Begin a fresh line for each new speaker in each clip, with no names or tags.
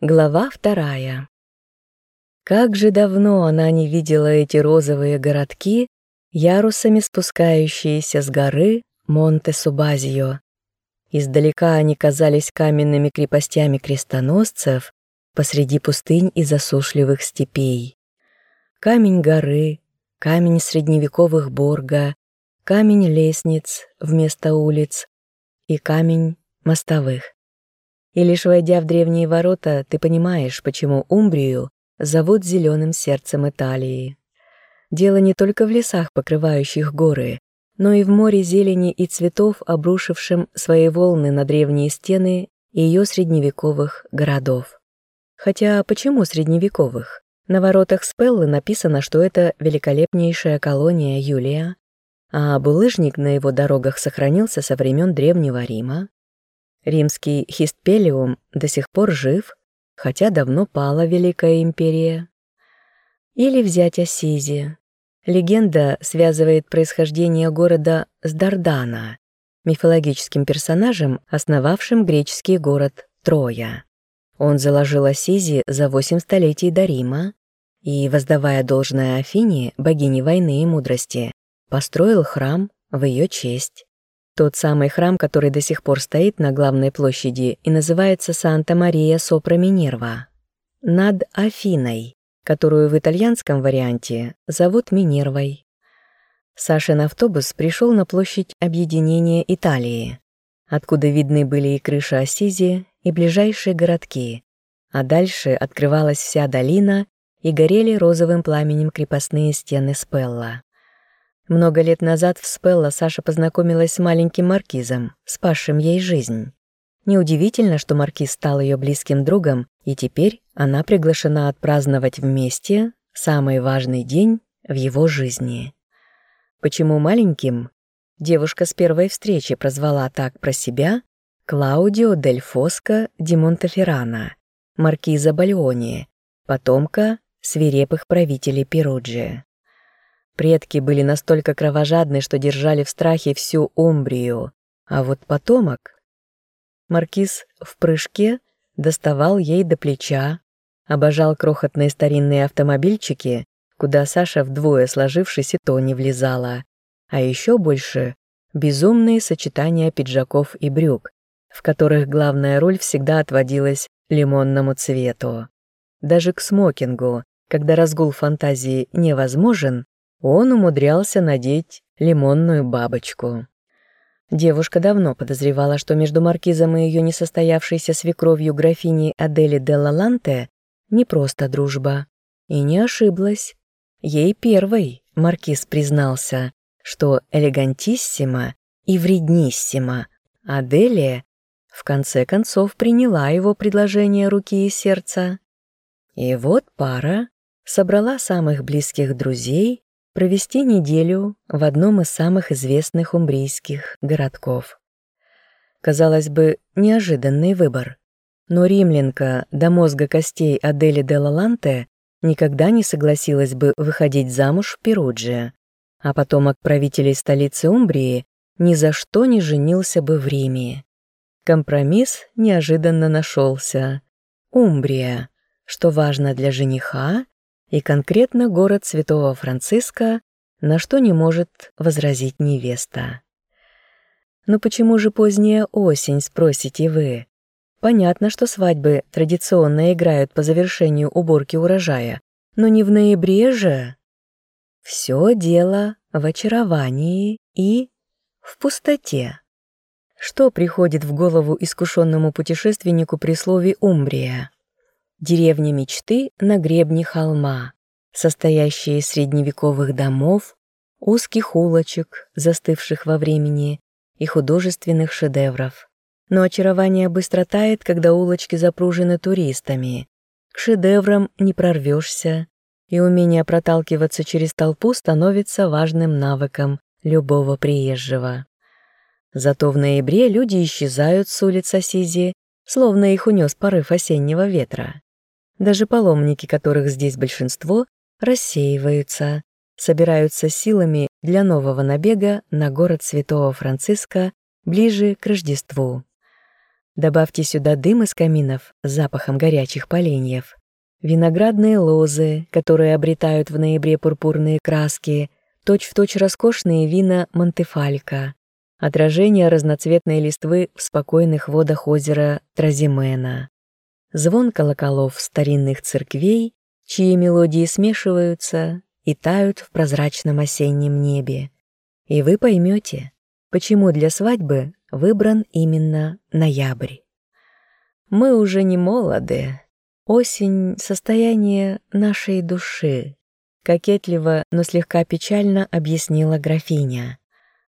Глава вторая. Как же давно она не видела эти розовые городки, ярусами спускающиеся с горы Монте-Субазио. Издалека они казались каменными крепостями крестоносцев посреди пустынь и засушливых степей. Камень горы, камень средневековых борга, камень лестниц вместо улиц и камень мостовых. И лишь войдя в древние ворота, ты понимаешь, почему Умбрию зовут зеленым сердцем Италии. Дело не только в лесах, покрывающих горы, но и в море зелени и цветов, обрушившем свои волны на древние стены ее средневековых городов. Хотя почему средневековых? На воротах Спеллы написано, что это великолепнейшая колония Юлия, а булыжник на его дорогах сохранился со времен Древнего Рима, Римский Хистпелиум до сих пор жив, хотя давно пала Великая Империя. Или взять Ассизи. Легенда связывает происхождение города с Дардана, мифологическим персонажем, основавшим греческий город Троя. Он заложил Ассизи за восемь столетий до Рима и, воздавая должное Афине, богине войны и мудрости, построил храм в ее честь. Тот самый храм, который до сих пор стоит на главной площади и называется Санта-Мария Сопра Минерва. Над Афиной, которую в итальянском варианте зовут Минервой. Сашин автобус пришел на площадь Объединения Италии, откуда видны были и крыша Ассизи, и ближайшие городки, а дальше открывалась вся долина и горели розовым пламенем крепостные стены Спелла. Много лет назад в Спелла Саша познакомилась с маленьким маркизом, спасшим ей жизнь. Неудивительно, что маркиз стал ее близким другом, и теперь она приглашена отпраздновать вместе самый важный день в его жизни. Почему маленьким? Девушка с первой встречи прозвала так про себя Клаудио дель Фоско ди Монтеферрана, маркиза Бальони, потомка свирепых правителей Перуджи. Предки были настолько кровожадны, что держали в страхе всю Умбрию, а вот потомок... Маркиз в прыжке доставал ей до плеча, обожал крохотные старинные автомобильчики, куда Саша вдвое сложившись и то не влезала, а еще больше — безумные сочетания пиджаков и брюк, в которых главная роль всегда отводилась лимонному цвету. Даже к смокингу, когда разгул фантазии невозможен, он умудрялся надеть лимонную бабочку. Девушка давно подозревала, что между маркизом и ее несостоявшейся свекровью графиней Адели де Лаланте не просто дружба. И не ошиблась. Ей первой маркиз признался, что элегантиссимо и вредниссимо Аделия в конце концов приняла его предложение руки и сердца. И вот пара собрала самых близких друзей провести неделю в одном из самых известных умбрийских городков. Казалось бы, неожиданный выбор. Но римлянка до мозга костей Адели де Лаланте никогда не согласилась бы выходить замуж в Перудже, а потомок правителей столицы Умбрии ни за что не женился бы в Риме. Компромисс неожиданно нашелся. Умбрия, что важно для жениха, и конкретно город Святого Франциска, на что не может возразить невеста. Но почему же поздняя осень, спросите вы? Понятно, что свадьбы традиционно играют по завершению уборки урожая, но не в ноябре же. Все дело в очаровании и в пустоте. Что приходит в голову искушенному путешественнику при слове «Умбрия»? Деревня мечты на гребне холма, состоящая из средневековых домов, узких улочек, застывших во времени, и художественных шедевров. Но очарование быстро тает, когда улочки запружены туристами. К шедеврам не прорвешься, и умение проталкиваться через толпу становится важным навыком любого приезжего. Зато в ноябре люди исчезают с улиц Асизи, словно их унес порыв осеннего ветра. Даже паломники, которых здесь большинство, рассеиваются, собираются силами для нового набега на город Святого Франциска ближе к Рождеству. Добавьте сюда дым из каминов с запахом горячих поленьев, виноградные лозы, которые обретают в ноябре пурпурные краски, точь-в-точь точь роскошные вина Монтефалька, отражение разноцветной листвы в спокойных водах озера Тразимена, звон колоколов старинных церквей, чьи мелодии смешиваются и тают в прозрачном осеннем небе. И вы поймете, почему для свадьбы выбран именно ноябрь. Мы уже не молоды. Осень — состояние нашей души, кокетливо, но слегка печально объяснила графиня.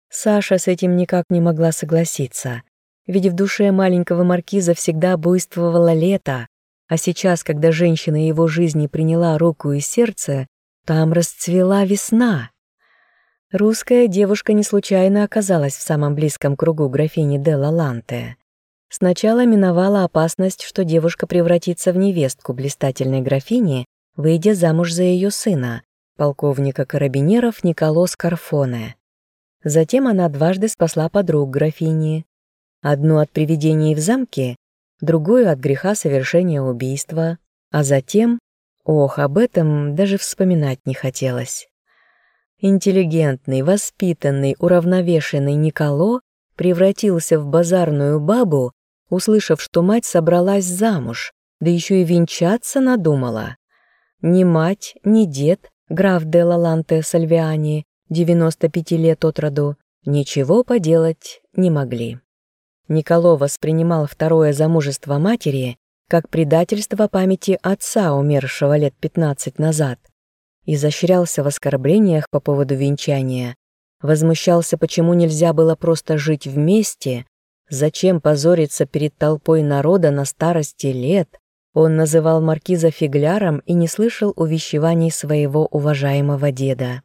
Саша с этим никак не могла согласиться, ведь в душе маленького маркиза всегда буйствовало лето, а сейчас, когда женщина его жизни приняла руку и сердце, там расцвела весна. Русская девушка не случайно оказалась в самом близком кругу графини де Лаланте. Сначала миновала опасность, что девушка превратится в невестку блистательной графини, выйдя замуж за ее сына, полковника карабинеров Николо Скарфоне. Затем она дважды спасла подруг графини. Одну от привидений в замке, другую от греха совершения убийства, а затем... Ох, об этом даже вспоминать не хотелось. Интеллигентный, воспитанный, уравновешенный Николо превратился в базарную бабу, услышав, что мать собралась замуж, да еще и венчаться надумала. Ни мать, ни дед, граф де Лаланте Сальвиани, 95 лет от роду, ничего поделать не могли. Николо воспринимал второе замужество матери как предательство памяти отца, умершего лет 15 назад, изощрялся в оскорблениях по поводу венчания, возмущался, почему нельзя было просто жить вместе, зачем позориться перед толпой народа на старости лет, он называл маркиза фигляром и не слышал увещеваний своего уважаемого деда.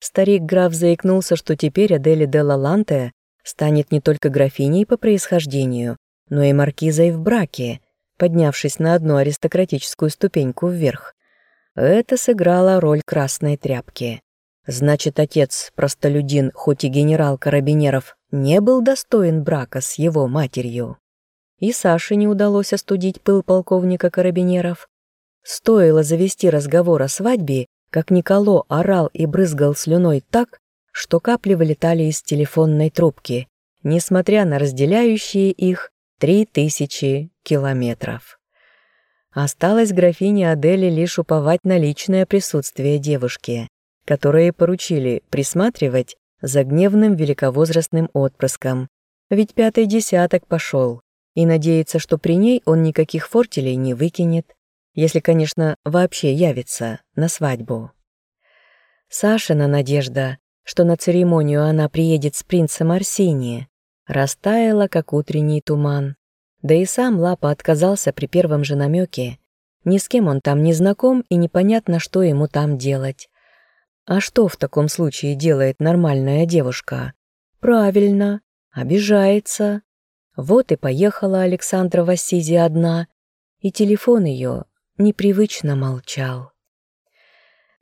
Старик-граф заикнулся, что теперь Адели де Лаланте станет не только графиней по происхождению, но и маркизой в браке, поднявшись на одну аристократическую ступеньку вверх. Это сыграло роль красной тряпки. Значит, отец, простолюдин, хоть и генерал Карабинеров, не был достоин брака с его матерью. И Саше не удалось остудить пыл полковника Карабинеров. Стоило завести разговор о свадьбе, как Николо орал и брызгал слюной так, что капли вылетали из телефонной трубки, несмотря на разделяющие их три тысячи километров. Осталось графине Адели лишь уповать на личное присутствие девушки, которые поручили присматривать за гневным великовозрастным отпрыском, ведь пятый десяток пошел, и надеяться, что при ней он никаких фортелей не выкинет, если, конечно, вообще явится на свадьбу. Сашина надежда, что на церемонию она приедет с принцем Арсини, растаяла, как утренний туман. Да и сам Лапа отказался при первом же намеке. Ни с кем он там не знаком и непонятно, что ему там делать. А что в таком случае делает нормальная девушка? Правильно, обижается. Вот и поехала Александра в Ассизи одна, и телефон ее непривычно молчал.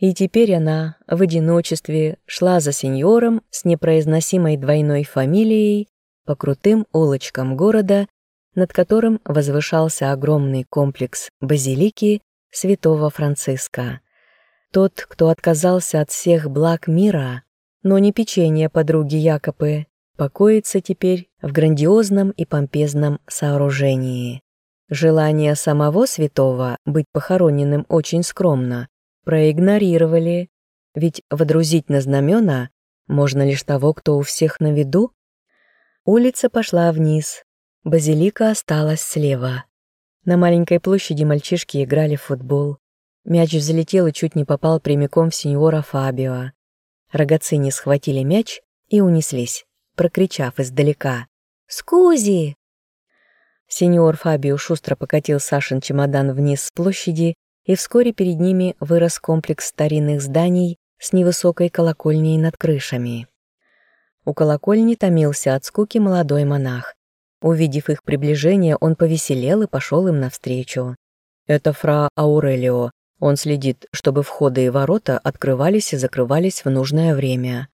И теперь она в одиночестве шла за сеньором с непроизносимой двойной фамилией по крутым улочкам города над которым возвышался огромный комплекс базилики святого Франциска. Тот, кто отказался от всех благ мира, но не печенье подруги Якопы, покоится теперь в грандиозном и помпезном сооружении. Желание самого святого быть похороненным очень скромно проигнорировали, ведь водрузить на знамена можно лишь того, кто у всех на виду. Улица пошла вниз, Базилика осталась слева. На маленькой площади мальчишки играли в футбол. Мяч взлетел и чуть не попал прямиком в сеньора Фабио. Рогацини схватили мяч и унеслись, прокричав издалека «Скузи!». Сеньор Фабио шустро покатил Сашин чемодан вниз с площади, и вскоре перед ними вырос комплекс старинных зданий с невысокой колокольней над крышами. У колокольни томился от скуки молодой монах. Увидев их приближение, он повеселел и пошел им навстречу. «Это фра Аурелио. Он следит, чтобы входы и ворота открывались и закрывались в нужное время».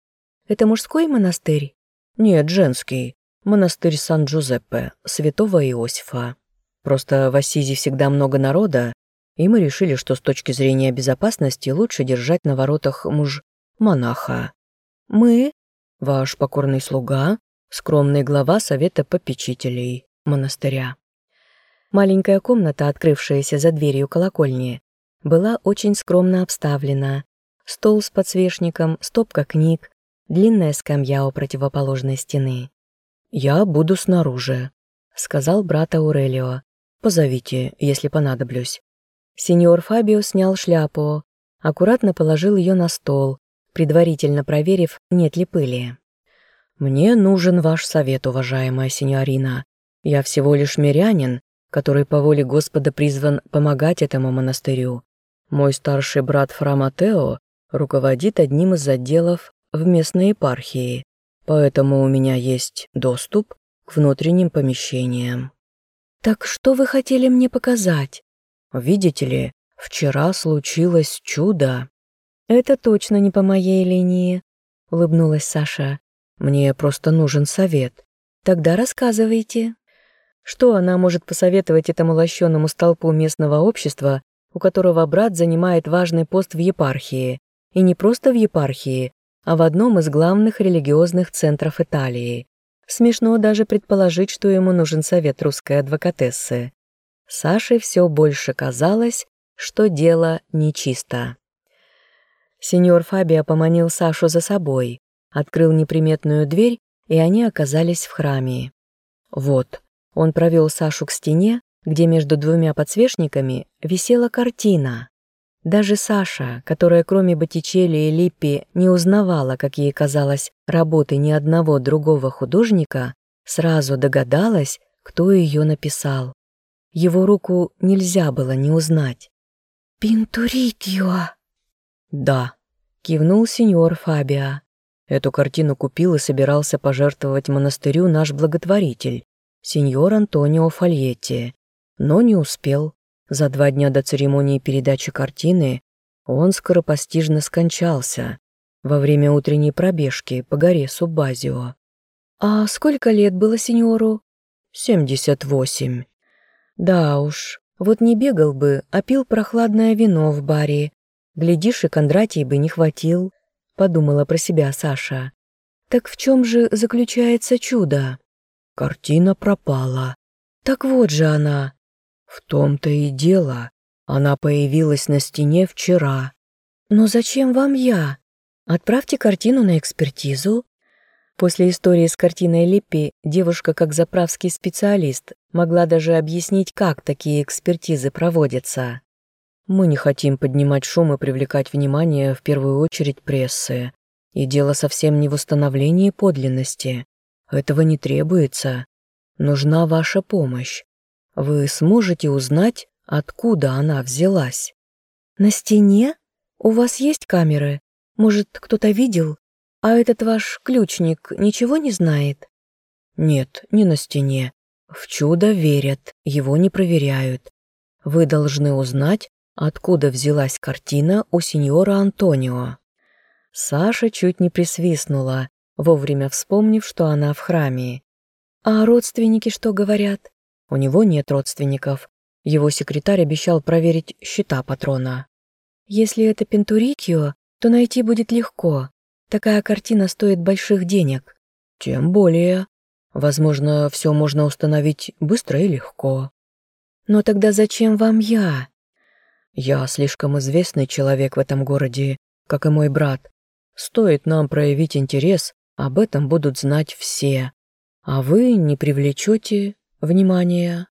«Это мужской монастырь?» «Нет, женский. монастырь Сан-Джузеппе, святого Иосифа. Просто в Ассизе всегда много народа, и мы решили, что с точки зрения безопасности лучше держать на воротах муж-монаха. Мы, ваш покорный слуга, скромный глава совета попечителей монастыря. Маленькая комната, открывшаяся за дверью колокольни, была очень скромно обставлена. Стол с подсвечником, стопка книг, длинная скамья у противоположной стены. «Я буду снаружи», — сказал брат Аурелио. «Позовите, если понадоблюсь». Сеньор Фабио снял шляпу, аккуратно положил ее на стол, предварительно проверив, нет ли пыли. «Мне нужен ваш совет, уважаемая сеньорина. Я всего лишь мирянин, который по воле Господа призван помогать этому монастырю. Мой старший брат Фра Матео руководит одним из отделов в местной епархии, поэтому у меня есть доступ к внутренним помещениям. «Так что вы хотели мне показать?» «Видите ли, вчера случилось чудо». «Это точно не по моей линии», — улыбнулась Саша. «Мне просто нужен совет. Тогда рассказывайте». Что она может посоветовать этому лощеному столпу местного общества, у которого брат занимает важный пост в епархии? И не просто в епархии, а в одном из главных религиозных центров Италии. Смешно даже предположить, что ему нужен совет русской адвокатессы. Саше все больше казалось, что дело нечисто. Сеньор Фабио поманил Сашу за собой, открыл неприметную дверь, и они оказались в храме. Вот, он провел Сашу к стене, где между двумя подсвечниками висела картина. Даже Саша, которая кроме Боттичелли и Липпи не узнавала, как ей казалось, работы ни одного другого художника, сразу догадалась, кто ее написал. Его руку нельзя было не узнать. «Пинтуритьо!» «Да», — кивнул сеньор Фабиа. «Эту картину купил и собирался пожертвовать монастырю наш благотворитель, сеньор Антонио Фольетти, но не успел. За два дня до церемонии передачи картины он скоропостижно скончался во время утренней пробежки по горе Субазио. «А сколько лет было сеньору?» «Семьдесят восемь». «Да уж, вот не бегал бы, а пил прохладное вино в баре. Глядишь, и Кондратий бы не хватил», — подумала про себя Саша. «Так в чем же заключается чудо?» Картина пропала. Так вот же она. В том-то и дело. Она появилась на стене вчера. Но зачем вам я? Отправьте картину на экспертизу. После истории с картиной Липпи девушка, как заправский специалист, могла даже объяснить, как такие экспертизы проводятся. Мы не хотим поднимать шум и привлекать внимание в первую очередь прессы. И дело совсем не в установлении подлинности. Этого не требуется. Нужна ваша помощь. Вы сможете узнать, откуда она взялась. На стене? У вас есть камеры? Может, кто-то видел? А этот ваш ключник ничего не знает? Нет, не на стене. В чудо верят, его не проверяют. Вы должны узнать, откуда взялась картина у сеньора Антонио. Саша чуть не присвистнула, вовремя вспомнив, что она в храме. «А родственники что говорят?» «У него нет родственников. Его секретарь обещал проверить счета патрона». «Если это Пентурикио, то найти будет легко. Такая картина стоит больших денег». «Тем более. Возможно, все можно установить быстро и легко». «Но тогда зачем вам я?» «Я слишком известный человек в этом городе, как и мой брат. Стоит нам проявить интерес, об этом будут знать все. А вы не привлечете внимания.